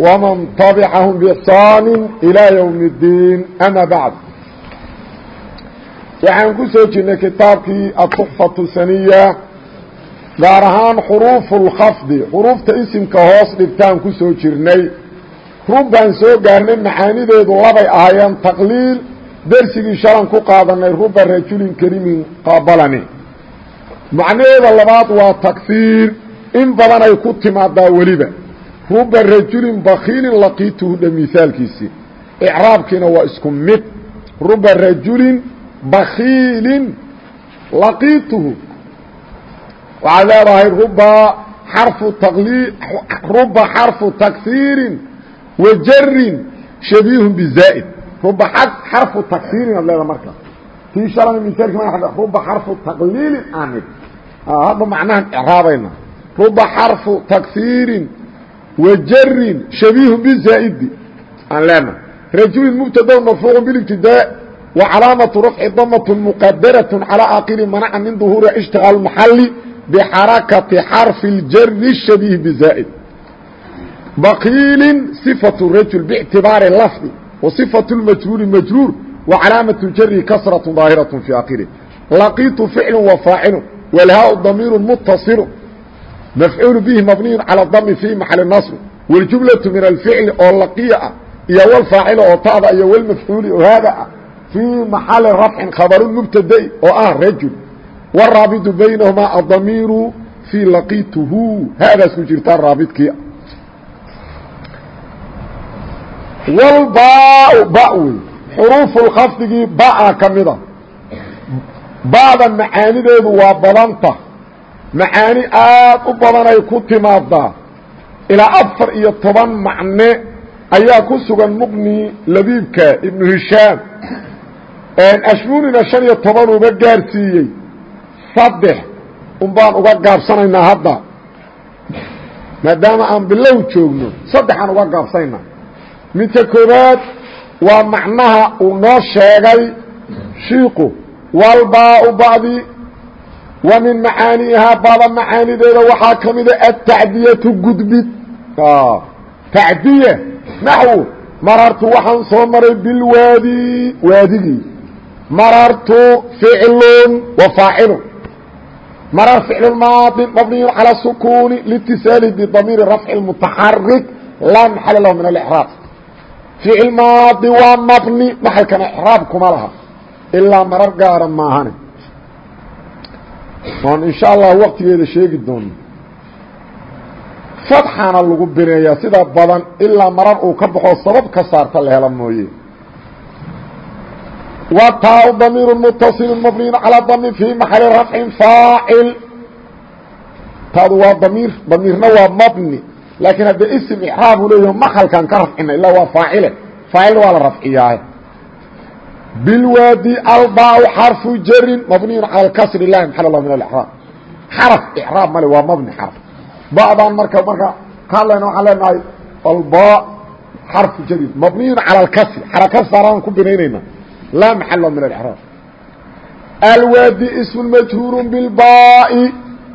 ومن طبعهم بإحسان إلى يوم الدين أما بعد waxaan ku soo jirnay kitaabkii atuxfatu saniya gaar ahaan xuruufu lkhafdi xuruufta isimka hoos dhigtaan ku soo jirnay rub baan soo gaarnay macaanideedu labay ahaayeen taqliil dersigii shalan ku qaadanay ruba rajulin karimin qaabalani macnaheeda labaad waa takfiir in badan ay ku timaadaa weliba ruba rajulin bakiilin laqiituhu dha mihaalkiisii icraabkiina waa isku mid. Ruba rajulin bakiilin laqiituhu. Waxaad leedahay ruba xarfu taqlii ruba xarfu takfiirin wa jarin shabiihun bizaa'id ruba xarfu takfiirin ad leedaha marka. Tii shalana mihaalki ma ruba xarfu taqliilin aanid hadda macnahan icraabayna. Ruba xarfu takfiirin wa jarin shabiihun bizaa'idi aan leenahay rajulin mubtada marfuucu bilibtidaa wa calaamatu rafci damatun muqadaraة calى aakiri manaca min duhuuri ishtiqaal maxali bxarakati xarfi اljari shabiih bizaa'id bakiilin صifaة rajul bاctibaari lafdi wa صifaة اmajruuri majruur wa calaamaة jari kasraة daahiraة fi aakiri laqiitu ficlu wa faacilu wlhaa damiir mutasilu mafcuul bihi mabniyu calى dami fi maxali naصb wاljumlaةu min alficli oo laqiya ah iyo wlfaacila oo tada iyo wlmafcuuli oo haada ah fii maxali rafcin khabaru mubtadai oo ah rajul wraabidu baynahumaa adamiiru fii laqituhu haadaas ku jirtaa raabidkii wlbaa ba wey xuruufu lkhafdigii baa ka mida ba'da macaanideedu waa badanta macaani aad u badanay ku timaadaa ilaa afar iyo toban macne ayaa ku sugan muqni labiibka ibnu hishaam. Ashmunina shan iyo toban uba gaarsiiyey. Saddex un baan uga gaabsanaynaa hadda. Maadaama aan bilow joogno saddexaan uga gaabsanaynaa midka koobaad waa macnaha uu noo sheegay shiiku walbaau badi wa min macaaniihaa bada macaanideeda waxaa ka mida atacdiyatu gudbid tacdiya naxwu marartu waxaan soo maray bilwaadi waadigii. Marartu ficlun wa faacilun. Marar ficlu maadi mabniyu calى sukuni litisaali bidamiiri rafci mutaxarik laa maxala lahu min alraab ficil maadi waa mabni maxalkana ixraab kuma laha. Ilaa marar gaara maahane oon insha allah waqtigeeda sheegi doono fatxana lagu bineeyaa sida badan ilaa marar uu ka baxoo sabab ka saarta la hela mooye. Wtaa damiir mutaصil mabniy calى dami fii maxali rafcin faacil taadu waa damiir damiirna waa mabni laakiin hadde ism icraabu leeyaho maxalkan ka rafcina ilaa waa faacile faacilna waa la rafciyaa bilwaadi albaa xarfu jarin mabniyun cala kasri lahi maal lah min araab xaraf icraab male waa mabni xarf badaan marka marka kaadlayna waxaan leenahay albaa xarfu jarin mabniyun cala alkasri xaraka saaraan ku binaynayna laa maxal lah min araab alwaadi ismun majhuuru bilbaai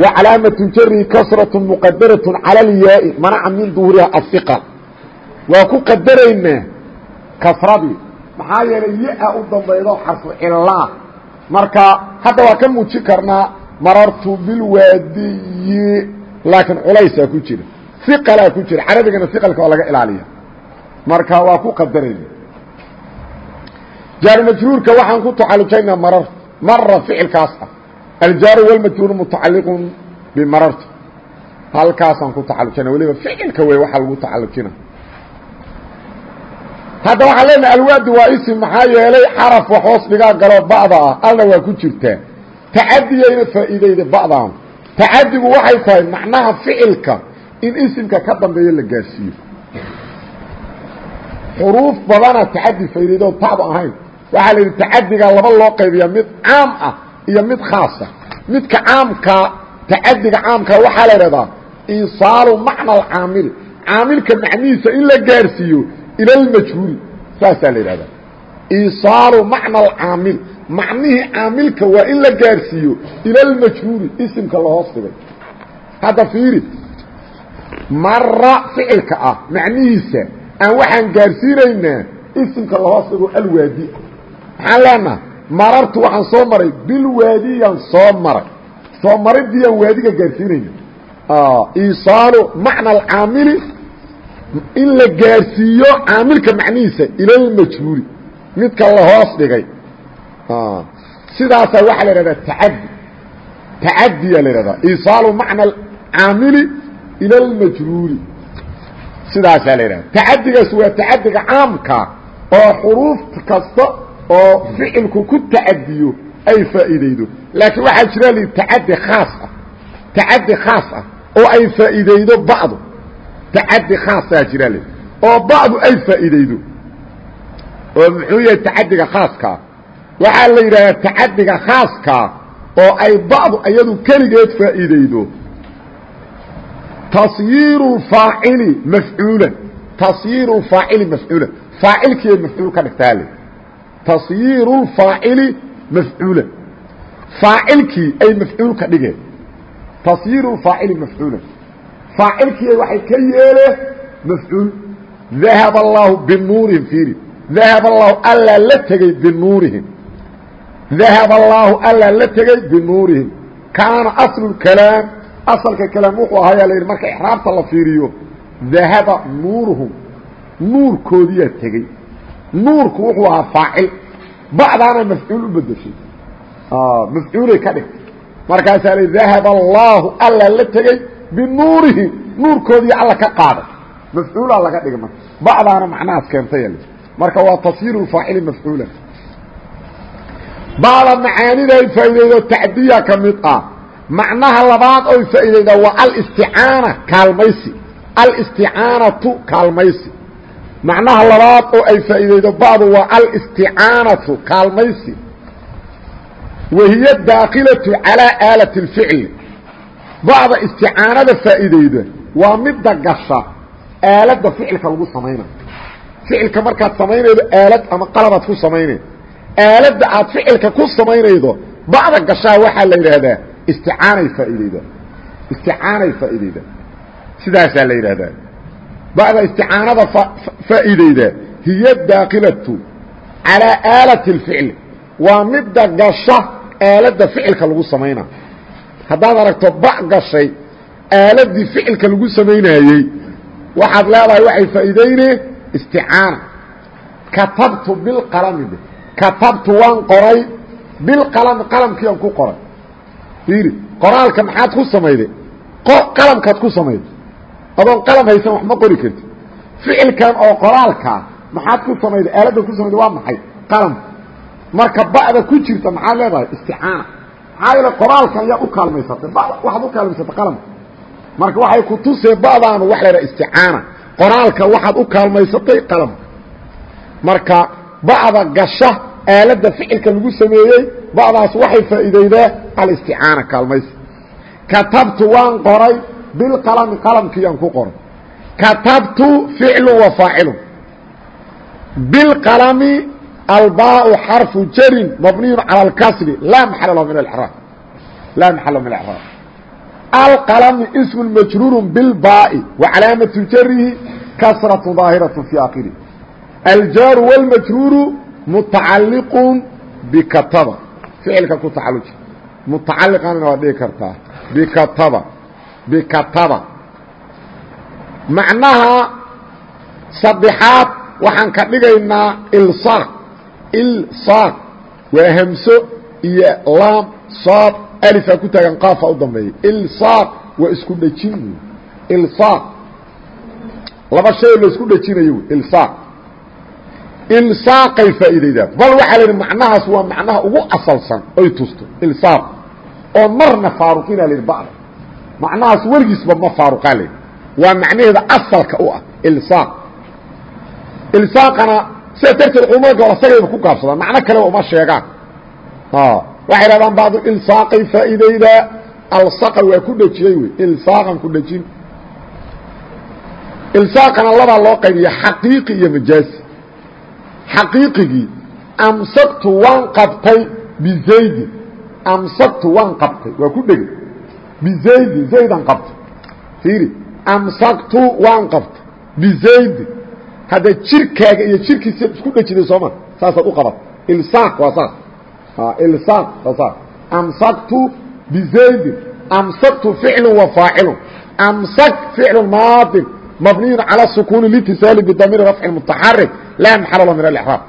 wa calaamatun jarihi kasratu muqadaratun cala alyaai manaca min duhuriha asiqa waa ku qadaraynaa kasradii maxaa yeelay ya u dambaydo xarfu cilaa marka hadda waa ka muujin karnaa marartu bilwaadiyi laakiin culaysaa ku jira. Iqalaa ku jira. Carabigana iqalka waa laga ilaaliya marka waa ku qadarayna jaar majruurka waxaan ku tacalujaynaa marar mara ficilkaas ah. Aljaaru wاlmajruur mutacaliqun bimararta halkaasaan ku tacalujana weliba ficilka wey waxaa lagu tacalujina hadda waxaan leenahay alwaadi waa isim maxaa yeelay xaraf wax hoos dhigaa galoo ba'da ah alna waa ku jirtaa tacadiyayna faa'iideyda ba'daan. Tacadigu waxay tahay macnaha ficilka in isimka ka dambeeyo la gaarsiiyo xuruuf badana tacadi faa'iidaydo tacdu ahayn. Waxaa la yidhi tacadiga laba loo qaybiya mid caam ah iyo mid khaasa midka caamka tacadiga caamka waxaa la idhahdaa iisaalu macna caamilka macnihiisa in la gaarsiiyo ila almajhuuli saasaa la yidhahdaa iisaalu macna alcaamil macnihii caamilka waa in la gaarsiiyo ila almajhuuli isimka la hoos dhigay hadda fiiri mara ficilka ah macnihiisa aan waxaan gaarsiinaynaa isimka la hoos dhigo alwaadi maxaan leenaha marartu waxaan soo maray bilwaadiyaan soo maray soo alcaamili in la gaarsiiyo caamilka macnihiisa ilalmajhuuli midka la hoos dhigay. Sidaasaa waxaa la ihahdaa taadi tacadiyaa la ihahdaa isaalu macna alcaamili ila almajhuuli sidaasaa la ihahda tacadigaas waa tacadiga caamka oo xuruuf kasta oo ficilku ku tacadiyo ay faa'iidaydo. Laakiin waxaa jira li tacadi khaas ah. Tacadi khaas ah oo ay faa'iidaydo bacdu tacadi khaasaa jira le oo bacdu ay faa'iidaydo oo muxuu yahay tacadiga khaaskaa waxaa la yidhahdaa tacadiga khaaskaa oo ay bacdu iyadu keligeed faa'iidaydo tasyiiru faacili mafcuulan tasyiiru faacili mafcuulan faacilkiiay mafcuul ka dhigtaa le tasyiiru faacili mafcuulan faacilkii ay mafcuul faacilkii waxay ka yeeleen mafcuul. Dahab allaahu binuurihim fiiri. Dahab allaahu allaa la tegey binuurihim. Dahab allaahu allaa la tegey binuurihim. Kaana aslu kalaam. Asalka kalaam wuxuu ahayaa la yidhi marka ixraabta la fiiriyo dahaba nuuruhum. Nuurkoodiyaa tegey nuurku wuxuu ahaa faacil. Bacdaana mafcuul u bedeshay mafcuulay ka dhigtay. Markaasaa la dahaba allaahu allaa la tegey binuurihim nuurkoodii alla ka qaaday mafcuulaa laga dhigay marka bacdaana macnahaas keentay marka waa tasyiiru faacili mafcuulan bacda macaanida ay faa'iidaydo tacdiya ka mid ah. Macnaha labaad oy faa'iidayda waa alisticaana kaalmaysi. Alisticaanatu kaalmaysi. Macnaha labaad oo ay faa'iidaydo bacdu waa alisticaanatu kaalmaysi. Wahiya daakilatu calaa aalati اlficli bacda isticaanada faa'iidayda. Waa midda gasha aaladda ficilka lagu samaynayo. Ficilka markaad samaynaydo aalad ama qalabaad ku samaynaydo aaladda aad ficilka ku samaynaydo bacda gashaa waxaa la yidhaahdaa isticaanay faa'iidayda. Isticaanay faa'iidayda. Sidaasaa la yidhaahdaa. Bacda isticaanada faa'iidayda hiya daakilatu calaa aalati اlficli waa midda gasha aaladda ficilka lagu samaynayo haddaad aragto ba gashay aaladii ficilka lagu samaynaayey waxaad leedahay waxay faa'iidayne isticaana. Katabtu bilqalami katabtu waan qoray bilqalami qalamkiiaan ku qoray. Fiiri qoraalka maxaad ku samayday qalamkaad ku samayday adoon qalam haysan wax ma qori karti ficilkan oo qoraalkaa maxaad ku samayday aaladda ku samayday waa maxay? Qalamka marka ba'da ku jirta maxaad leedahay isticaana maxaa yeele qoraalkan yaa u kaalmaysatay. Waxaad u kaalmaysatay qalamka marka waxay ku tusee ba'daanu wax la yidhaha isticaana. Qoraalka waxaad u kaalmaysatay qalamka marka ba'da gasha aaladda ficilka lagu sameeyey ba'daas waxay faa'iidaydaa alisticaana kaalmaysi katabtu waan qoray bilqalami qalamkiiyaan ku qoray. Katabtu ficlu wa faacilu bilqalami albaau xarfu jarin mabniyun cala alkasri laa maxala lahu min alraab laa maxala min alcraab alqalami ismu majruuru bilbaai wa calaamatu jarihi kasratu daahiratu fi akhiri aljaaru wاlmajruuru mutacaliqun bikataba. Ficilka ku tacaluji mutacaliqanna waad dhigi kartaa bikataba bikataba. Macnaha saddexaad waxaan ka dhigaynaa ilsaaq ilsaaq waa hamso iyo laam saad alifaa ku taagan qaafa u dambeeya. Ilsaaq waa isku dhejin. Ilsaaq laba shay la isku dhejinayo. Ilsaaq ilsaaqay faa'iidaydaa bal waxaa la yidhi macnahaas waa macnaha ugu asalsan. Oy tusto. Ilsaaq oo marna faaruqina la yidhi bacda macnahaas weligiisba ma faaruqaa la yidhi. Waa macnaheeda asalka u ah. Ilsaaq ilsaaqana sidaa darteed culamada gobol asagayba ku gaabsadaan. Macno kaleba uma sheegaan. Waxay hahdaan bacdu ilsaaqay faa'iidayda. Alsaqa waa ku dhejiyey wey. Ilsaaqan ku dhejin. Ilsaaqana labaa loo qaybiya xaqiiqi iyo majaasi xaqiiqigii amsaktu waan qabtay bizaydi amsaktu waan qabtay. Waa ku dhegey bizaydi zaydan qabtay. Fiiri. Amsaktu waan qabtay. Bizaydi hadda jirkaaga iyo jirkiisa isku dhejiday sooma saasaad u qabat ilsaaq waa saas ilsaaq waa saas amsaktu bizaydin amsaktu ficlu wa faacilu amsak ficlu maadin mabniyu calى sukuni litisaali bdamiir rafci mutaxarik laa maxal lo min اlraab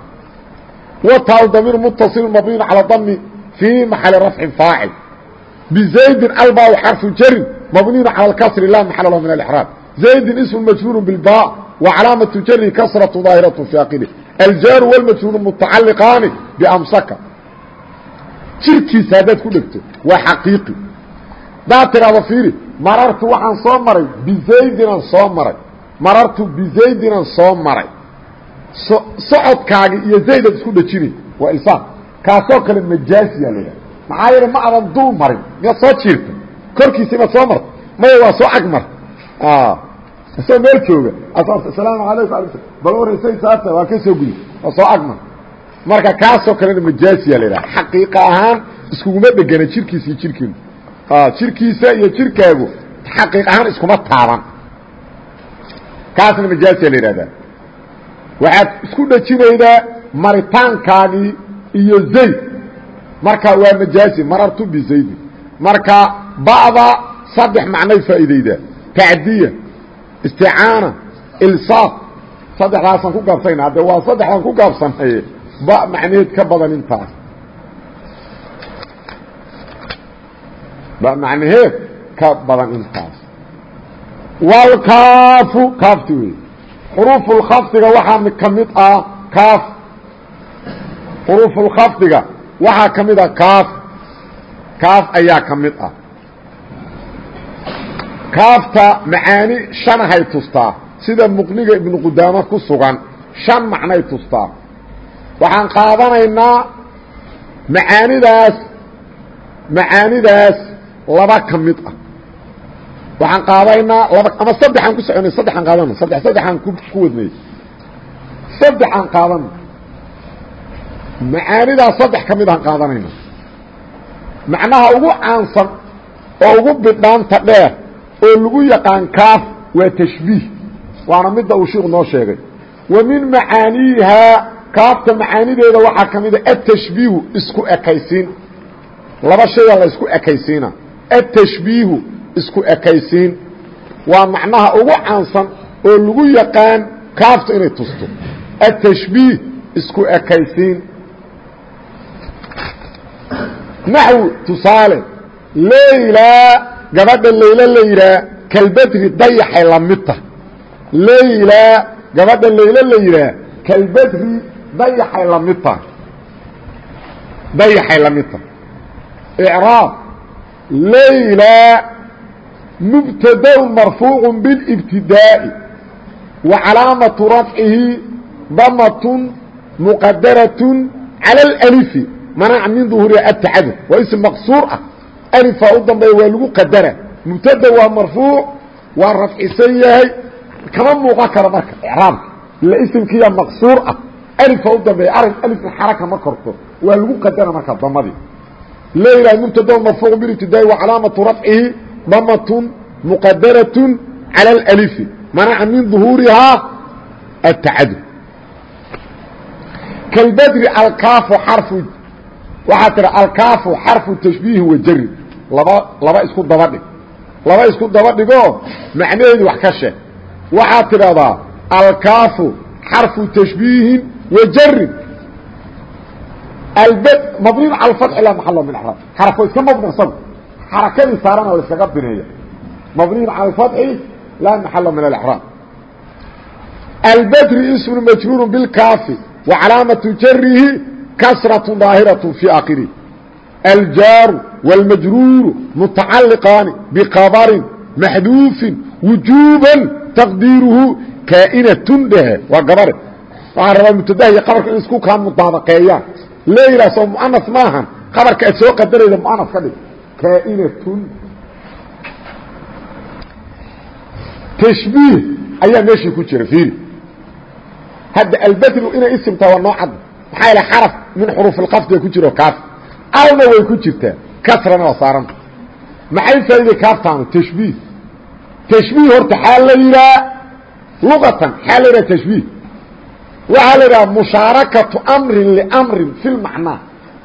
wataal damiir mutaصil mabniyu calى dami fii maxali rafcin faacil bizaydin albaa xarfu jarin mabniyu calى اkasri laa maxal lo min اlraab zaydin ismu majhuur bilba وcalaamaة jri kasraة ظaahiraة fi akiri aljaaru wاlmajhuur mutacaliqaani bamsaka jirkiisa haddaad ku dhegto waa xaqiiqi hadaad tidhaahdo fiiri marartu waxaan soo maray bizaydinaan soo maray marartu bizaydinaan soo maray socodkaagi iyo zaydaad isku dhejinay waa ilsaaq kaasoo kale majaasiyaa la yidhaha maxaa yeele ma adan dul marin miyaad soo jiirta korkiisa imaad soo marta maya waa soo ag marta isagoo meel jooga. Asalaamu alaykum ala bal warasay saata waa ka soo guyi waa soo agma marka kaasoo kalena majaasiya la yidhaha. Xaqiiqa ahaan iskuguma dhegana jirkiisa iyo jirkeenu jirkiisa iyo jirkaagu xaqiiq ahaan iskuma taaban. Kaasna majaasiya la yidhahdaa waxaad isku dhejinaydaa maritaankaagii iyo zayd. Marka waa majaasi marartu bizaydin marka ba'da saddex macnay faa'iidaydaa. Tacdiya isticaana ilsaaq saddexdaasaan ku gaabsayna hadde waa saddexdaan ku gaabsanaye ba macnaheed ka badan intaas. Ba macnaheed ka badan intaas. Walkaafu kaafti wey xuruufulkhafdiga waxaa ka mid ah kaaf. Xuruufulkhafdiga waxaa ka mid ah kaaf. Kaaf ayaa ka mid ah kaafta macaani shanahay tustaa. Sida muqniga ibnu qudaama ku sugan shan macnay tustaa. Waxaan qaadanaynaa macaanidaas macaanidaas laba ka mid ah. Waxaan qaadaynaa laba ama saddexaan ku soconay saddexaan qaadana saddex saddexaan ku wadnay. Saddexaan qaadana macaanidaas saddex ka mid aan qaadanayna macnaha ugu caansan oo ugu bidhaanta dheer oo lagu yaqaan kaaf waa tashbiih. Waana midda uu shiiku noo sheegay. Wa min macaaniihaa kaafta macaanideeda waxaa ka mida atashbiihu isku ekaysiin. Laba shaya la isku ekaysiina. Atashbiihu isku ekaysiin. Waa macnaha ugu caansan oo lagu yaqaan kaafta inay tusto. Atashbiih isku ekaysiin. Naxwi tusaale leylaa gabadha laylo la yidhaah kalbedri dayaxay la mid tahay. Laylaa gabadha laylo la yidhaah kalbedri dayaxay la mid tahay. Dayaxay la mid tahay. Icraab laylaa mubtadaun marfuucu biاlibtidaa'i wa calaamatu rafcihi damatun muqadaratun cala alalifi manaca min duhuuriha atacadud waa ism maqsuur ah alifaa u dambeeya waa lagu qadara. Mubtada waa marfuuc waa rafcisan yahay kama muuqan karo marka icraabka ila isimkiiya maqsuur ah. Alifa u dambeeya arag alifna xaraka ma korto. Waa lagu qadara marka damadii. Layla mubtada marfuuc bilibtidaai wa calaamatu rafcihi damatun muqadaratun cala alalifi manaca min duhuurihaa atacadud kalbadri alkaafu xarfu waxaa tira alkaafu xarfu tashbiihi wa jari laba laba isku daba dhig. Laba isku daba dhigoo macnaheedu wax ka sheeg. Waxaad tidhahdaa alkaafu xarfu tashbiihin wa jarin albd mabniin cala maxalo min axraab xarafo iska mabni isagu. Xarakadii saarana iskaga bineeya. Mabniin cala laa maxalo min alexraab albdri ismu majruuru bilkaafi wa calaamatu jarihi kasraة daahiraة fii aljaaru wاlmajruuru mutacaliqaani biqabarin maxduufin wujuuban taqdiiruhu kaa'inatun dhehe waa gabare waxaan rabaa mubtadaha iyo qabarka in isku kaa mudaabaqeeyaan leylaas oo muanas maahan qabarka aad soo qadarayda muanas ka dhig kaa'inatun tashbiih ayaa meeshii ku jira fiiri hadda albadlu inay isimtaa waa noo cad maxaa yaele xaraf min xuruuf اlqafdiga ku jiro kaas alna way ku jirtaa kasrana waa saaranta maxay faa'iday kaaftaanu? Tashbiih. Tashbiih horta xaa la yidhaha luqatan xaa la yidhaha tashbiih. Waxaa la yidhaha mushaarakatu amrin liamrin fi lmacnaa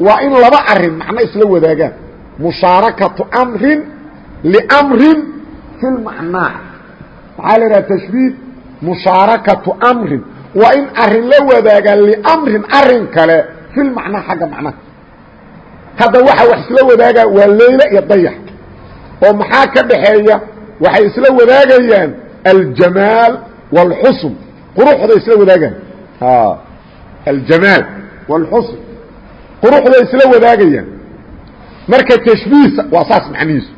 waa in laba arrin macno isla wadaagaan. Mushaarakatu amrin liamrin fi lmacnaa maxaa la yidhaha tashbiih mushaarakatu amrin. Waa in arrin la wadaagaan liamrin arrin kale fi lmacnaa xagga macnaha hadda waxa wax isla wadaagaa waa leyla iyo dayax oo maxaa ka dhaxeeya waxay isla wadaagayaan aljamaal wاlxusn quruxday isla wadaagaan aljamaal wاlxusn quruxday isla wadaagayaan marka tashbiih waa saas macnihiisu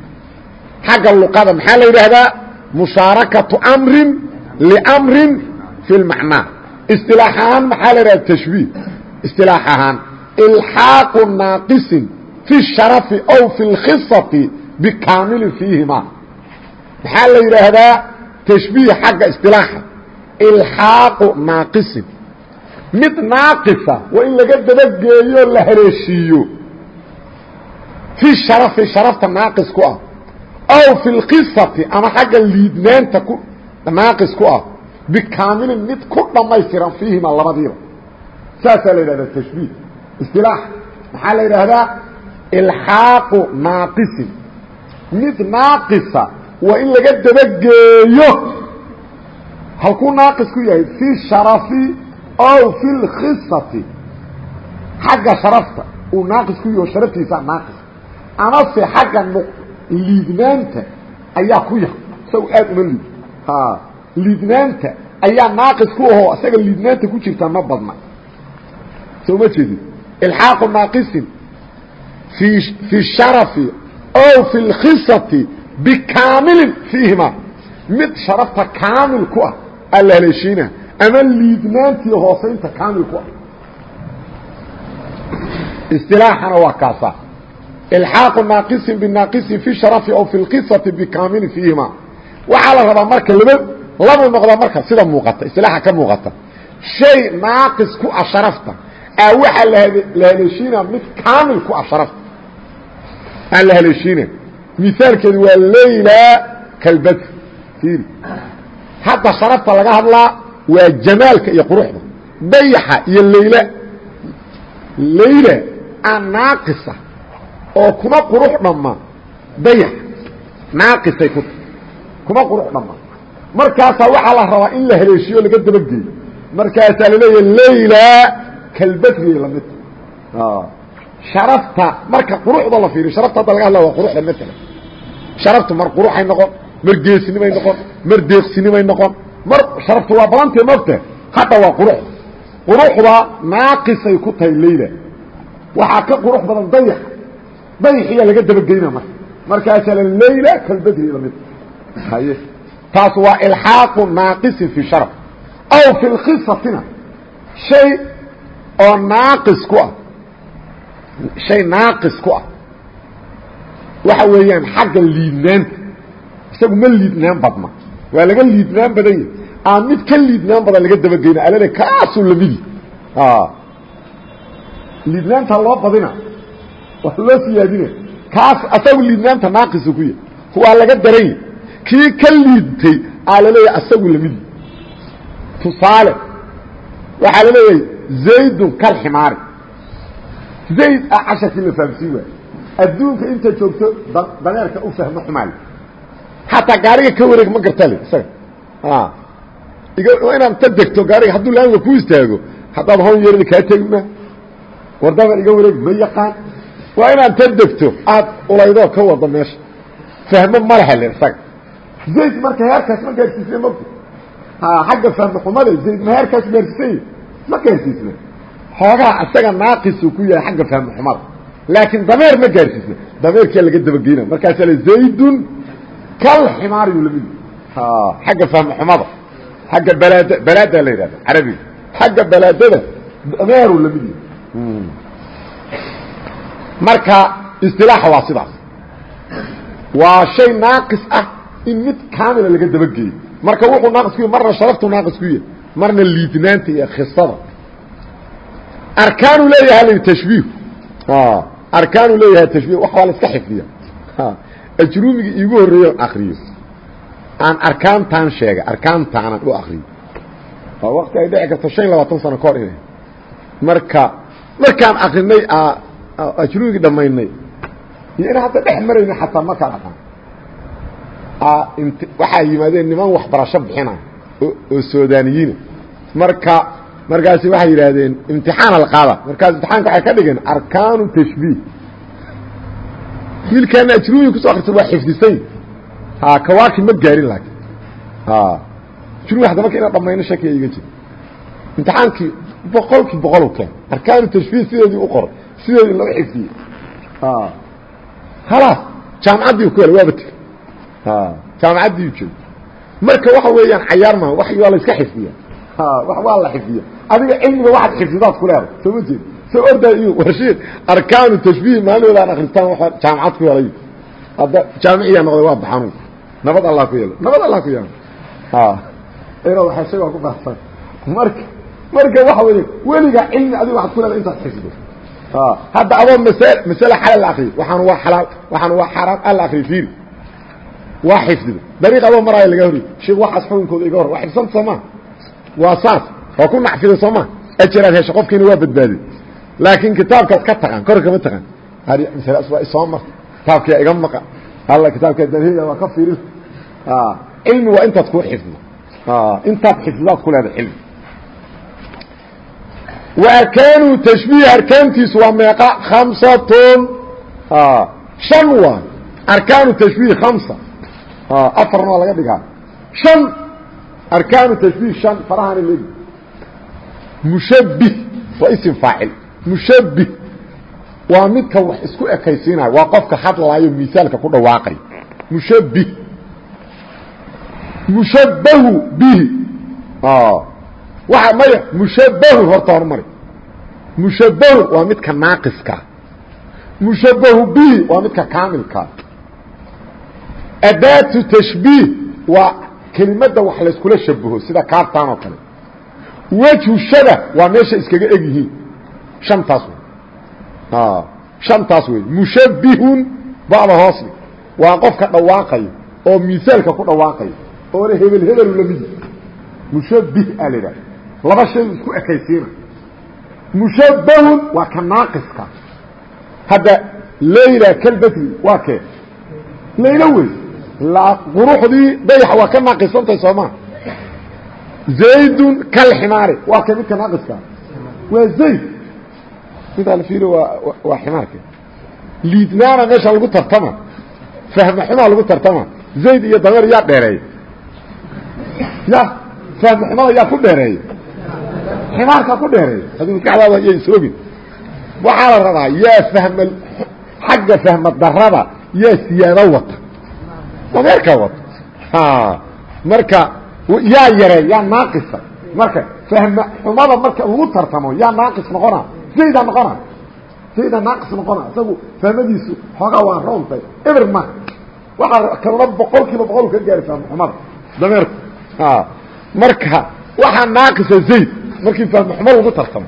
xagga luqada maxaa la yidhaahdaa mushaarakatu amrin liamrin fi اlmacnaa isilaax ahaan maxaa la yidhahda tashbiih isilaax ahaan ilxaaqu naaqisin fi sharafi aw fi اlkhisati bikaamilin fiihima maxaa la yidhaahdaa tashbiih xagga isilaaxa ilxaaqu naaqisin mid naaqisa waa in laga dabageeyo la haleeshiiyo fi sharafi sharafta naaqis ku ah aw fi lqisati ama xagga liidnaanta ku naaqis ku ah bikaamilin mid ku dhammaystiran fiihima labadiiba saasaa la yidhahdaa tashbiih isilaax maxaa la yidhaahdaa? Ilxaaqu naaqisin mid naaqisa waa in laga dabageeyo. Halkuu naaqis ku yahay fi sharafi ow fi lkhisati xagga sharafta uu naaqis ku yaho sharaftiisa naaqis. Amase xagga liidnaanta ayaa ku yar isaga aad uma liid. Liidnaanta ayaa naaqis ku ahoo isaga liidnaanta ku jirta ma badna. Soo ma jeedin ilxaaqu naaqisin fi sharafi ow fi lkhisati bikaamilin fiihima mid sharafta kaamil ku ah aa la haleeshiina ama liidnaantii hoosaynta kaamil ku ah isilaaxana waa kaasa ilxaaqu naaqisin binaaqisin fi sharafi aw fi lqisati bikaamilin fiihima waxaa la rabaa marka laba laba noqdaa marka sida muuqata isilaaxa ka muuqata shay naaqis ku ah sharafta aa waxaa la haleeshiinaa mid kaamil ku ah sharafta aa la haleeshiina miaalkeedu waa layla kalbadr ir hadda sharafta laga hadlaa waa jamaalka iyo quruxda. Dayaxa iyo layla. Layla aan naaqisa oo kuma qurux dhamma. Dayax naaqisay ku. Kuma qurux dhamma. Markaasaa waxaa la rabaa in la haleeshiyo laga dabageeyo markaasaa laleeyaha layla kalbadriay la mid sharafta marka quruxda la fiiriyo sharafta hadda laga hadla waa quruxda maalan sharaftu mar quruxay noqon mar geesinimay noqon mar deeqsinimay noqon. Mar sharaftu waa badantee mogta hadda waa qurux quruxda naaqisay ku tahay layla waxaa ka qurux badan dayax dayaxiyaa laga dabageyna marka. Markaasaa la layla kalbadri la mid haye. Taas waa ilxaaqu naaqisin fi sharaf. Aw fi lkhisatina shay oo naaqis ku ah. Shay naaqis ku ah. Waxa weeyaan xagga liidnaanta. Isagu ma liidnaan badna. Waa laga liidnaan badan yahi aa mid ka liidnaan badan laga dabageyna alale kaasuu lamidi liidnaanta loo badina. Wax loo siyaadina. Kaas asagu liidnaanta naaqisu ku yahy waa laga daran yahy kii ka liidtay aa la leeyahay asagu lamidi tusaale. Waxaa la leeyahay zaydun kalximaari zayd ah casharkii la fahamsiin waayo adduunka inta joogto dameerka u fahmo xumaal xataa gaariga ka wareeg ma gartale isaga inaad ta degto gaariga hadduu laamiga ku istaago haddaad hon yeerada kaa tegma war dameer iga wareeg ma yaqaan waa inaad ta degto aad ulaydoo ka wado meesha fahmo ma laha le isaga zayd marka heerkaas ma gaarsiisna mogta xagga fahmo xumada zayd ma heerkaas gaarsiisay ma gaarsiisna xoogaa isaga naaqisuu ku yahay xagga fahmo xumada laakiin dameer ma gaarsiisna dameerkia laga dabageyna markaasa l zaydun kalximaariyu la mid xagga fahmo xumada. Xagga balaad balaadaa la yidhahda carabiga. Xagga balaadada dameeru la mid yahay marka isilaaxa waa sidaas. Waa shay naaqis ah in mid kaamila laga dabageeyo marka wuxuu naaqis ku yahy marna sharaftu naaqis ku yahay marna liidnaanta iyo khisada arkaanu leeyaha l tashbiih. Arkaanu leeyahay tashbiih wax waa la iska xifdiya. Ajruumigii iigu horreeyo on akriyo aan arkaantaan sheegay arkaantaanan u akriyo wakti ay dhici karto shan iyo labaatan sano ka hor inay. Marka markaan akrinay ajruumigii dhammaynay. Iyo in hadda dhex marayna xataa markaan aqaan. Waxaa yimaadeen niman waxbarasho bixina oo sudaaniyiina marka markaasi waxay yidhaahdeen imtixaana la qaada. Markaas imtixaanka waxay ka dhigeen arkaanu tashbiih. Wiilkaana ajruuyin kuso akrisa waa xifdisay kawaaki ma gaarin laakiin. Ajruuyi hadda marka ina dhamayno shakiya iga jira. Imtixaankii boqolkii boqolu keen. Arkaanu tashbiih sideedii u qoray sideedii loo xifdiyey. Khalaas jaamacaddii ku helay waaba tegey jaamacaddii joogo marka waxa weeyaan cayaar maa wax waa la iska xifdiya waa la xifdiya adiga cilmiga waxaad xifdidaad ku leedahay soo ma jeed. Soo ordaa iyo warshiid arkaanu tashbiih maalinoodaan akristaan waa jaamacad ku helay hadda jaamiciya noqday waa baxanuun nabad allah ku yeelo nabad allah ku yeelo inaad waxashay waa ku baahsan marka marka waxa weeye weligaa cilmi adiga waxaad ku leedahay intaad xifdo hadda adoo masal masale xalal la akriyo waxaan waa xalaal waxaan waa xaraam alla akriyo fiiri. Waa xifdido. Dariiq adoo maraayo laga horiy sheekh waxaas xukunkooda iga hor. Waa xifsanta soo maa waa saas waa ku nacfiday soo ma? Ajaraad hesha qofkiina waa badbaadey laakiin kitaabkaad ka taqaan korkama taqaan. Waa isoo marta. Kitaabkia iga maan alla kitaabkaa dalila waa ka fiirin ah, cilmi waa intaad kuu xifdo. Ah, intaad xifdaad ku leeda cilmi. Wa arkaanu tashbiih arkaantiisu waa meeqa khamsatun. Ah, shan waay arkaanu tashbiih khamsa. Afarna waa laga dhigaa. Shan arkaanu tashbiih an farahana legi mushabbih waa isim faacil mushabbih waa midka wax isku ekaysiinayo waa qofka hadlaayo misaalka ku dhawaaqay mushabbih mushabbahu bihi waxa maya mushabbahu horta horumari mushabbahu waa midka naaqiska mushabbahu bihi waa midka kaamilka adaatu tashbiih waa kelimadda wax layskula shabaho sida kaartaan oo kale. Wejhu shabah waa meesha iskaga eg yihiin shantaas wey shantaas wey mushabihun bacda hoosli waa qofka dhawaaqayo oo misaalka ku dhawaaqayo oona hebel hebelu lamidi mushabih aa la idhaha laba shay isku ekaysiina. Mushabbahun waa ka naaqiska. Hadda layla kalbadri waa kee? Laylo wey quruxdii dayax waa ka naaqisantahay soomaa zaydun kalximaari waa kee midka naaqiska waa zayd midaa fiiri waa ximaarke liidnaana meesha lagu tartama fahma xumaa lagu tartama zayd iyo dameer yaa dheereeya ya fahma xumada yaa ku dheereeya ximaarka ku dheereey adi maskaxdaada yay soogin waxaa la rabaa yaa fahma xagga fahma darada yaa siyaado wata dameerkaa wata marka yaa yaree yaa naaqisa marka fahma xumada marka lagu tartamo yaa naaqis noqona zaydaa noqona zaydaa naaqis noqona isagu fahmadiisu xoogaa waa roontay. Eber ma waxaa kaluna boqol kiiba boqol ka gaari fahma xumada dameerku marka waxaa naaqisa zayd markii fahmxumo lagu tartamo.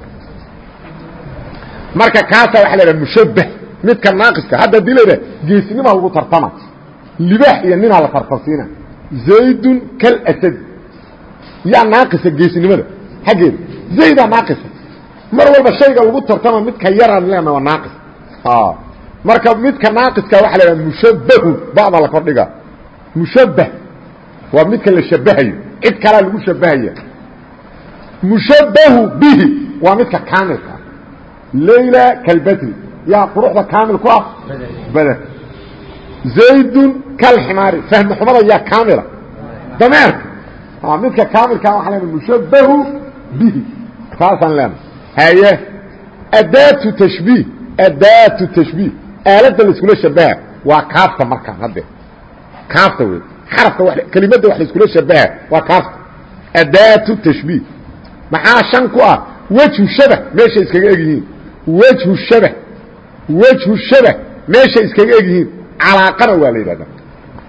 Marka kaasaa waxa la dhaha mushabbah midka naaqiska hadda haddii la dhaha geesnimaa lagu tartama libaax iyo ninaa la tartansiina zaydun kalasad yaa naaqisa geesnimada xaggeeda zaydaa naaqisa. Mar walba shayga lagu tartama midka yaraan leena waa naaqis. Marka midka naaqiska waxa la dhaha mushabbahun bacda la kordhiga. Mushabbah. Waa midka la shabahayo cid kalaa lagu shabahaya mushabahu bihi. Waa midka kaamilka. Layla kalbadri yaa quruxda kaamil ku ah? Bader zaydun kalximaari fahmi xumada yaa kaamila dameerka midka kaamilkaa waxaa lena mushabahu bihi saasaan leena haye adaatu tashbiih adaatu tashbiih aaladda la iskula shabaha waa kaafta markaan hadde kaafta wey xarafka kelimadda wax la iskula shabaha waa kaafta adaatu tashbiih maxaa shan ku ah wejhu shabah meeshay iskaga egyihiin wejhu shabah wejhu shabah meeshay iskaga egyihiin calaaqana waa la yidhahdaa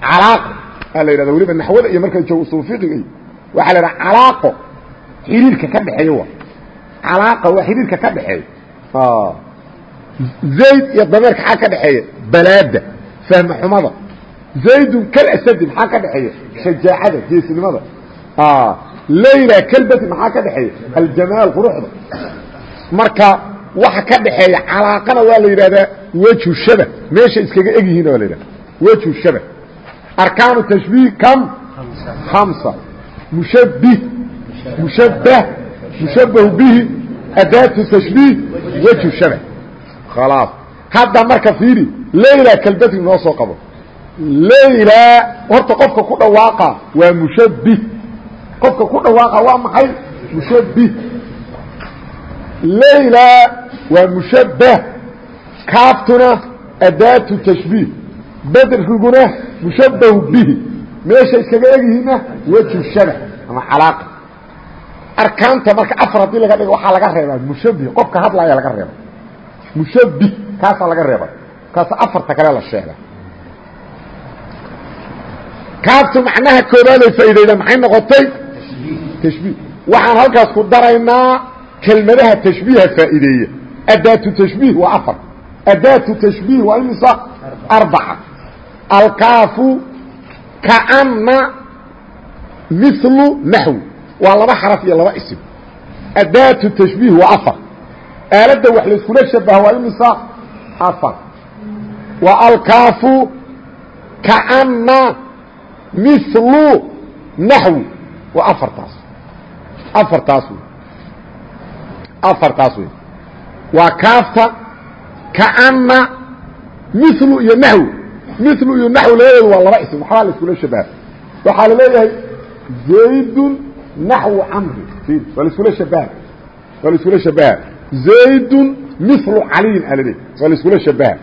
calaaqo. Aa la yidhahda weliba naxwada iyo markaa joogo usul fiqiga waxaa la yidhaha calaaqo xiriirka ka dhexeeya wa calaaqa waa xiriirka ka dhexeeya. Zayd iyo dameerka xaa ka dhexeeya. Balaada fahma xumada zaydun kalasadi maxaa ka dhexeeya. Shajaacada geesnimada layla kalbati maxaa ka dhexeeya. Aljamaal quruxda. Marka waxa ka dhexeeya calaaqana waa la yidhahdaa wejhu shaba meesha iskaga egyihiin waa la yidhahda wejhu shaba arkaanu tashbiih kam hamsa mushabbih mushabbah mushabbahu bihi adaatu tashbiih wejhu shaba khalaas hadda marka fiiri layla kalbadri noo soo qabo layla horta qofka ku dhawaaqa waa mushabbih qofka ku dhawaaqa waa maxay mushabbih layla waa mushabbah kaaftuna adaatu tashbiih bedriguna mushabbahu bihi. Meesha iskaga egyihiinna wejhu shabah ama calaaqa arkaanta marka afar haddii laga dhigo waxaa laga reebaa mushabbih qofka hadlaaya laga reeba mushabbih kaasaa laga reeba kaasa afarta kale la sheega kaaftu macnaha koobaaday faa'iidayda maxay noqotay? Tashbiih. Waxaan halkaas ku daraynaa kelmadaha tashbiiha faa'iideeya. Adaatu tashbiih waa afar. Adaatu tashbiih waa imisa? Arbaca alkaafu kaana milu naxw waa laba xaraf iyo laba isim. Adaatu tashbiih waa afar. Aaladda wax layskula shabaha waa imisa? Afar. Wa alkaafu kaana milu naxw waa afartaas. Afartaas wey afartaas wey waa kaafta kaana milu iyo naxw milu iyo naxw labadoodu waa laba ism waxbaa la iskula shabaha. Waxaa la leeyahay zaydun naxwu camri waa laiskula shabaha. Waa la iskula shabaha. Zaydun milu caliyin aa laleeyahy waa la iskula shabaha.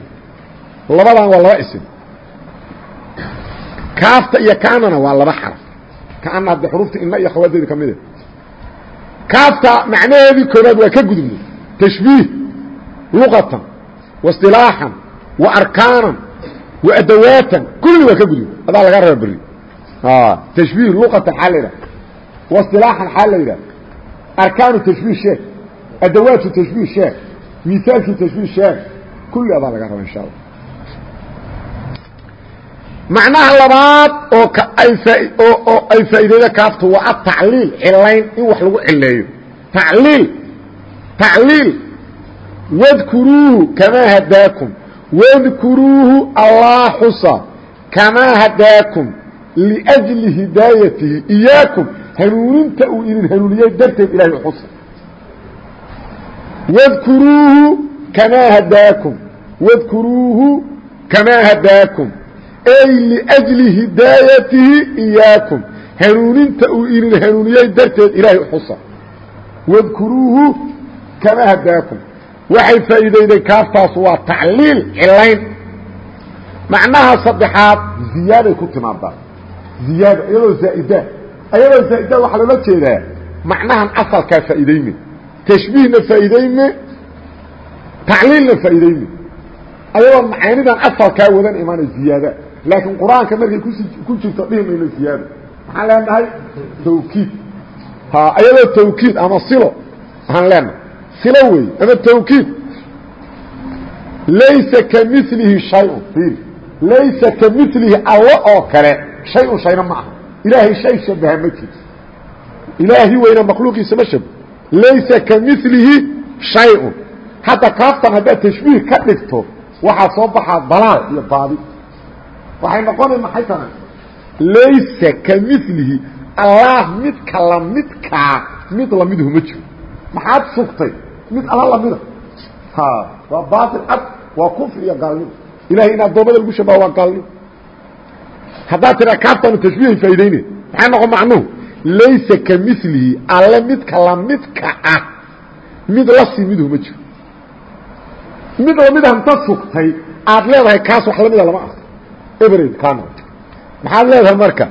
Labadan waa laba ism. Kaafta iyo kaanana waa laba xaraf. Kaana hadde xurufta ina iyo khawaadeeda ka mide kaafta macnaheedii koobaad waa ka gudubnay. Tashbiih luqatan wa isilaaxan wa arkaanan wa adawaatan kulli waa ka gudubnay adaa laga raba beri tashbiih luqatan xaa la yidhaha wa isilaaxan xaa la yidhaha arkaanu tashbiih sheeg adawaatu tashbiih sheeg miisaalkii tashbiih sheeg kulli adaa laga raba insha allah macnaha labaad oo oo ay faa'iideyda kaaftu waa atacliil cilayn in wax lagu cileeyo tacliil tacliil wadkuruuhu kamaa hadaakum wadkuruuhu allah xusa kamaa hadaakum liأjli hidaayatihi iyaakum hanuuninta uu idin hanuuniyey darteed ilahay xusa wadkuruuhu kamaa hadaakum wadkuruuhu kamaa hadaakum ay liأjli hidaayatihi iyaakum hanuuninta uu idin hanuuniyey darteed ilaahay xusa wadkuruuhu kama hadaakum waxay faa'iideyday kaaftaas waa tacliil cilayn macnaha saddexaad ziyaaday ku timaadaa ziyaada iyadoo zaa'ida. Iyadoo zaa'ida waxaa loola jeedaa macnahan asalkaa faa'iideyme tashbiihna faa'iideyme tacliilna faa'iideyme ayadoo macaanidan asalkaa wadan imaana ziyaada. Laakiin qur'aanka markay ku jirto dhihi mayno ziyaado. Maxaan leenahay? Tawkiid. Ayadoo tawkiid ama silo. Waxaan leenahay silo wey ama tawkiid. Laysa kamilihi shayun ir laysa kamilihi allo oo kale shay-un shayna ma aha. Ilaahay shay shabaha ma jiro ilaahi weyna makhluuqiisa ma shabo laysa kamilihi shay-un. Hadda kaaftan haddaad tashbiih ka dhigto waxaa soo baxaa dalaal iyo baadi. Waxay noqonay maxay tana laysa kamilihi allah midka lamidkaa mid lamiduhu ma jiro. Maxaad sugtay mid alla lamida waa baail cad waa kufr iyo gaalnimo. Ilahay in addoommada lagu shabaho waa gaalnimo. Haddaad tiraa kaaftaanu tashbiihay faa'idaynay maxay noqon macnuhu? Laysa kamilihi alle midka lamidka ah mid la simiduhu ma jiro. Mid lamida hanta sugtay aad leedahay kaas wax lamida lama arko. Ebrd kaa noqoto maxaad leedahay marka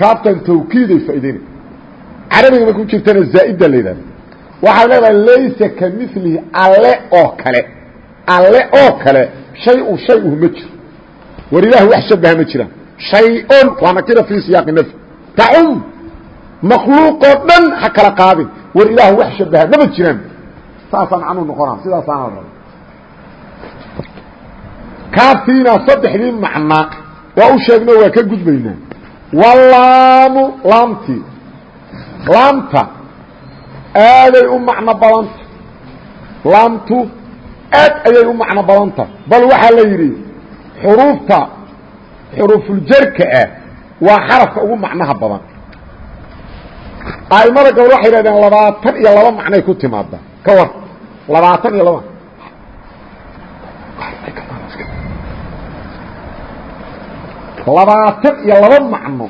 kaaftan tawkiiday faa'idaynay carabiga marku jirtana zaa'ida la yidhahda waxay leedahay laysa ka milihi alle oo kale. Alle oo kale shay un shay uh ma jiro. War ilaah wax shabaha ma jiraan. Shay-on waa nakira fii siyaaqi nafyi. Tacum makhluuqoo dhan ha kala qaadin. War ilaah wax shabaha maba jiraan. Saasaan canuu noqonaa sidaasaana raba kaaftiina saddexdii macnaa waa u sheegno waa ka gudbaynaa. Walaamu laamtii. Laamta aaday u macno badanta. Laamtu aad ayay u macno badanta. Bal waxaa la yidhi xuruufta xuruufuljarka ah waa xarafka ugu macnaha badan. Aimada gobol waxay yidhahdeen labaatan iyo laba macnay ku timaada ka war labaatan iyo laba. Labaatan iyo laba macno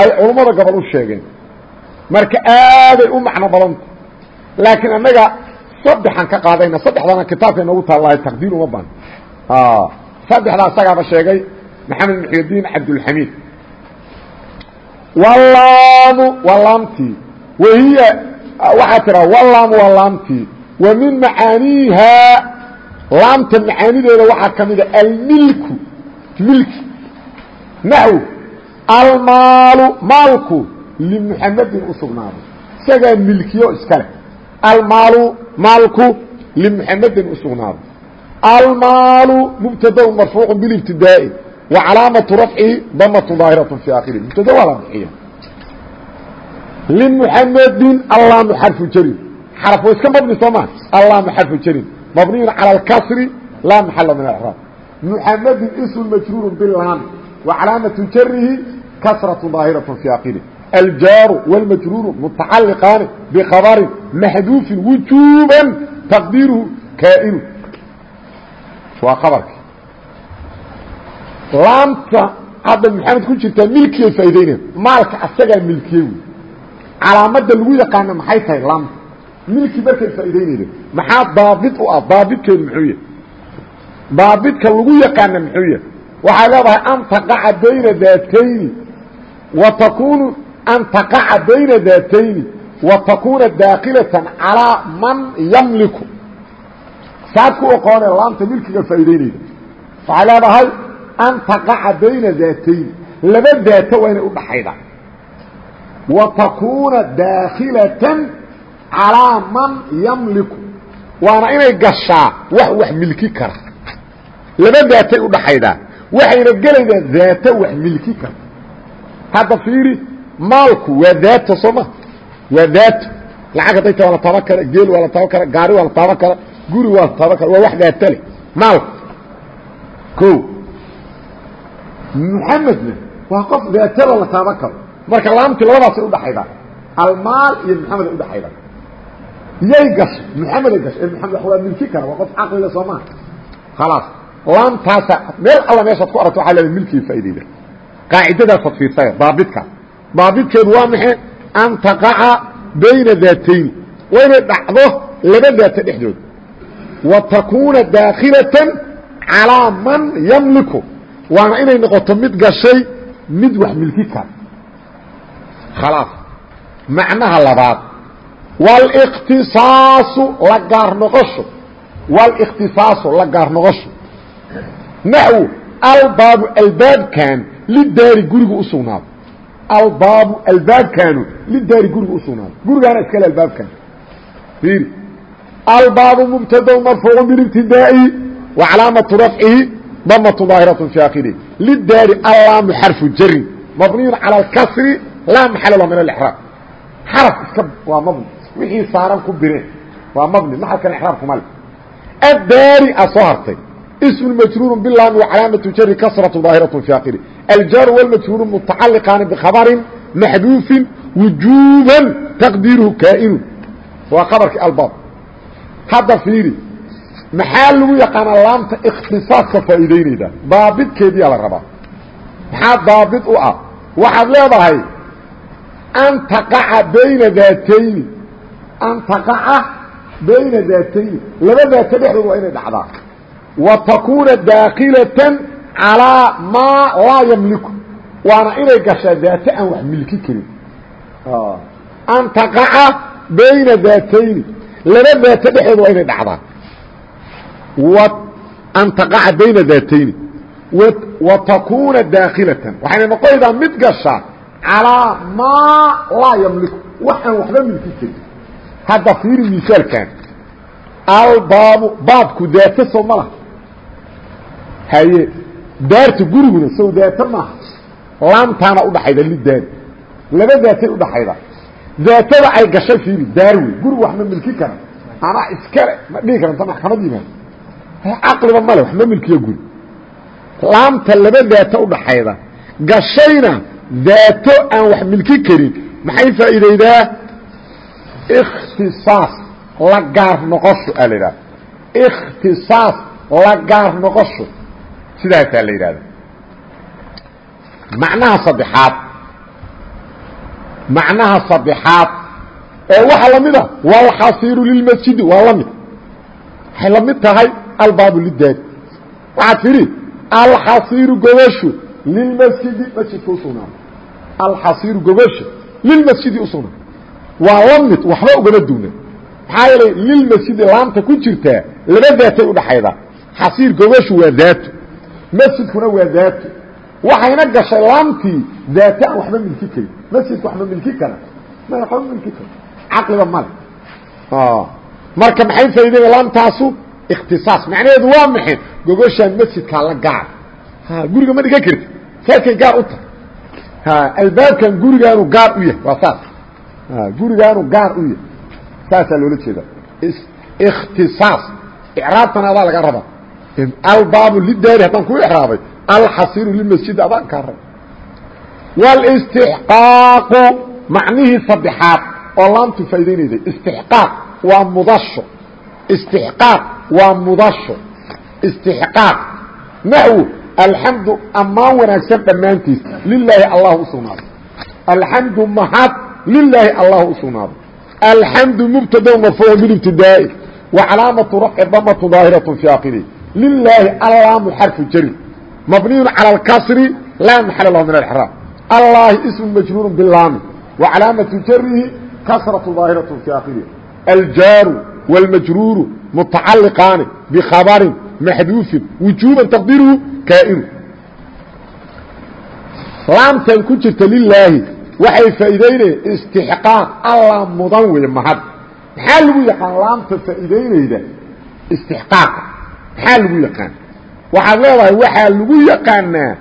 ay culummada gobol u sheegeen. Marka aaday u macno badanta laakiin annaga saddexaan ka qaadayna saddexdana kitaabka inoogu taallahay taqdiir uma ban saddexdaa isagaaba sheegay maxamed muxydiin cabdulxamiid walaamu waa laamtii wahiya waxaa tiraa walaamu waa laamtii wa min macaaniihaa laamta macaanideeda waxaa ka mida almilku milki naxw almaalu maalku limuxamadin u sugnaaday. Isagaa milkiyo iska leh almaalu maalku limxamedin u sugnaaday almaalu mubtadau marfuucu bilibtidaa'i wa calaamatu rafcihi damatu daahiratu fii aakhirihi mubtada waa la bixiya limuxamedin allaamu xarfu jarin xaraf wa iska mabni soo maa allaamu xarfu jarin mabniyun cala alkasri laa maxala min alcraab muxamedin ismu majruurun bilaami wa calaamatu jarihi kasratu daahiratu fii aakhirihi aljaaru wاlmajruuru mutacaliqaani bkhabarin maxduufin wujuuba taqdiiruhu kaa'inu waa khabarki laamta hadda maxamed ku jirtaa milkiyay faa'idaynaya maalka asagaa milkiye wey calaamadda lagu yaqaana maxay tahay laamta milki markay faa'idaynayda maxaa daabit u ah daabitkeedu muxuu yahay daabidka lagu yaqaana muxuu yahay waxay leedahay an taqaca bayna daatayni wa takunu an taqaca bayna daatayni wa takuuna daakilatan calaa man yamliku saad ku oqoone laamta milkiga faa'idaynayda waxay leedahay an taqaca bayna daatayn laba daato waa inay udhaxayda wa takuuna daakilatan calaa man yamliku waana inay gashaa wax wax milki kara laba daatay udhaxaydaa waxayna gelaydaa daato wax milki kara hadda fiiri maalku waa daato sooma waa daato lacag hadday ta waa la taaban kara geel waa la taaban kara gaari waa la taaban kara guri waa la taaban kara waa wax daato leh. Maalku o muxamedna waa qof daatada la taaban karo. Marka laamtii labadaasay udhaxaydaa almaal iyo maxamed ay udhaxaydaa yay gashay muxameday gashay ee muamed waa milki kara waa qof caqliga soo maa khalaas. Laamtaasa meel alla meeshaad ku aragto waxaa leedahay milkii faa'iidayda. Qaacidadaasaad fiirsaya daabidka daabidkeedu waa maxe an taqaca bayna daatayni waa inay dhacdo laba daata dhexdood wa takuuna daakilatan calىa man ymliku waana inay noqoto mid gashay mid wax milki kara khalaas macnaha labaad wاlاktisaasu la gaar noqosho wاlاkhtisaasu la gaar noqosho naxو albaabu albaabkan lidaari guriga u sugnaado albaabu albaabkaanu lidaari guriga usugnaaday gurigaana iskale albaabkaanu. Ir albaabu mubtadau marfuucu bilibtidaa'i wa calaamatu rafcihi damatu daahiratun fi akhirihi lidaari allaamu xarfu jarin mabniyun cala alkasri laa maxalala min alexraab xaraf iska waa mabni. Wixii saaran ku bireen. Waa mabni. Maxalkan exraabkumale addaari aa soo hartay. ism majruur bilaami وcalaamaةu jari kasraة ظaahiraة في akhirihi aljaaru wاlmajruuru mutacaliqaani bkhabarin maxduufin wujuuba taqdiiruhu kaa'inu waa khabarkii albaab hadda fiiri maxaa lagu yaqaanaa laamta ikhtisaaska faa'iidaynayda daabidkeediyaa la rabaa maxaa daabid u ah waxaad leedahay an taqaca bayna daatayni an taqaca bayna daatayni laba daato dhexdood waa inay dhacdaa wa takuuna daakilatan calىa maa laa yamliku waana inay gashaa daato aan wax milki karin an taqaca bayna daatayni laba daato dhexeed waa inay dhacdaa an taqaca bayna daatayni wa takuuna daakilatan waxayna noqonaydaa mid gasha calaa maa laa yamliku waxaan waxba milki karin hadda fiiri misaalkan albaabu baabku daato soo ma laha haye. Daarta guriguna sow daato maaha. Laamtaana udhaxayda lidaari laba daatay udhaxayda daatada ay gashay fiiri daar wey gurigu wax ma milki kara. Anaa iskale ma dhihi karanta maxkamad yimaado caqliba male wax ma milkiyo guri. Laamta laba daato udhaxayda gashayna daato aan wax milki karin. Maxay faa'iidaydaa ikhtisaas la gaar noqosho aa la yidhahda ikhtisaas la gaar noqosho sidaasaa la yidhahda macnaha saddexaad macnaha saddexaad ee waxaa la mida walxasiiru lilmasjidi waa la waxay la tahay albaabu lidaadi waxaad tidhi alxasiiru gobashu lilmasjidi masjidka usugnaada alxasiiru gobasha lilmasjidi usugnaada waa la waxba ugama duuna maxaa yeelay lilmasjidi laamta ku jirtaa laba daatay udhaxayda xasiir gobashu waa daato masjidkuna waa daato waxayna gashay laamtii daate aan waxba milki karin. Masjidka waxma milki kara. Ma waxba milki karo caqliba male marka maxay faa'iidaya laamtaasu? Ikhtisaas. Macnaheedu waa maxay? Gogoshaan masjidkaa la gaar. Guriga ma dhigan karti saasay gaar u tahay. Albaabkan gurigaanu gaar u yahay. Waa saas. Gurigaanu gaar u yahay. Saasaa loola jeeda ikhtisaas. Icraabtana adaa laga rabaa albaabu lidaari haddaan ku ixraabay alxasiru limasjid adaan kaa rabay wاlاstixqaaqu macnihii saddexaad oo laamtu faa'idaynayday istixqaaq waa mudasho istixqaaq waa mudasho istixqaaq naxwu alxamdu ammaan wanaagsan dhammaantiis lilaahi allah u sugnaaday alxamdu mahad lilaahi allah u sugnaaday alxamdu mubtada marfuuc bilibtidaa'i wa calaamatu rafci damatu daahiraة fi akhirihi lilaahi allaamu xarfu jari mabniyu calى اlkasri laa maxala lahu min alxraam allahi ismu majruuru bilaami wa calaamatu jarihi kasraة daahiraة fi akhirihi aljaaru wاlmajruuru mutacaliqaani bkhabarin maxduufin wujuuban taqdiruhu kaa'inu laamtan ku jirta lilaahi waxay faa'iidaynaya istixqaaq alla mudan weeye mahad maxaa lagu yaqaan laamta faa'iidaynayda istixqaaqa maxaa lagu yaqaan? Waxaad leedahay waxaa lagu yaqaanaa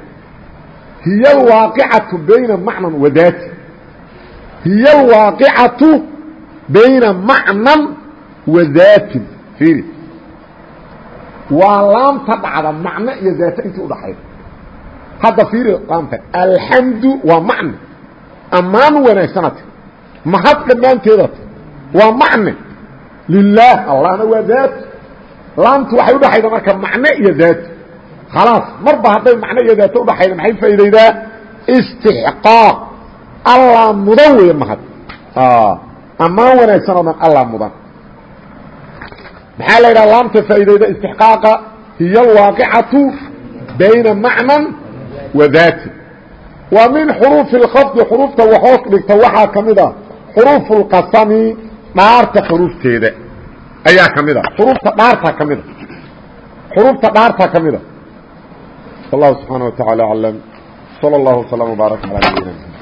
hiy alwaaqicatu bayna macnan wa daati. Hiy alwaaqicatu bayna macnan wa daatin. Fiiri. Waa laamta dhacda macno iyo daata intii udhaxayda hadda fiiri laamta alxamdu waa macne. Ammaan wanaagsanata mahad dhammaanteedata waa macne. Lilaah allahna waa daati laamtu waxay udhaxayda marka macne iyo daati khalaas marba hadday macno iyo daato udhaxayda maxay faa'iidaydaa istixqaaq. Allah mudan weeye mahad ammaan wanaagsan oo dhan allah mudan. Maxaa la yidhaha laamta faa'iidayda istixqaaqa hiya alwaaqicatu bayna macnan wa daati. Wa min xuruufi اlkhafdi xuruufta waxoos dhigta waxaa ka mid a xuruufu اlqasami dhaarta xuruufteeda ayaa ka mid a xuruufta dhaartaa ka mid a xuruufta dhaartaa ka mid a والله سبحانه وتعالى أعلم صلى الله وسلم وبارك على نبينا محمد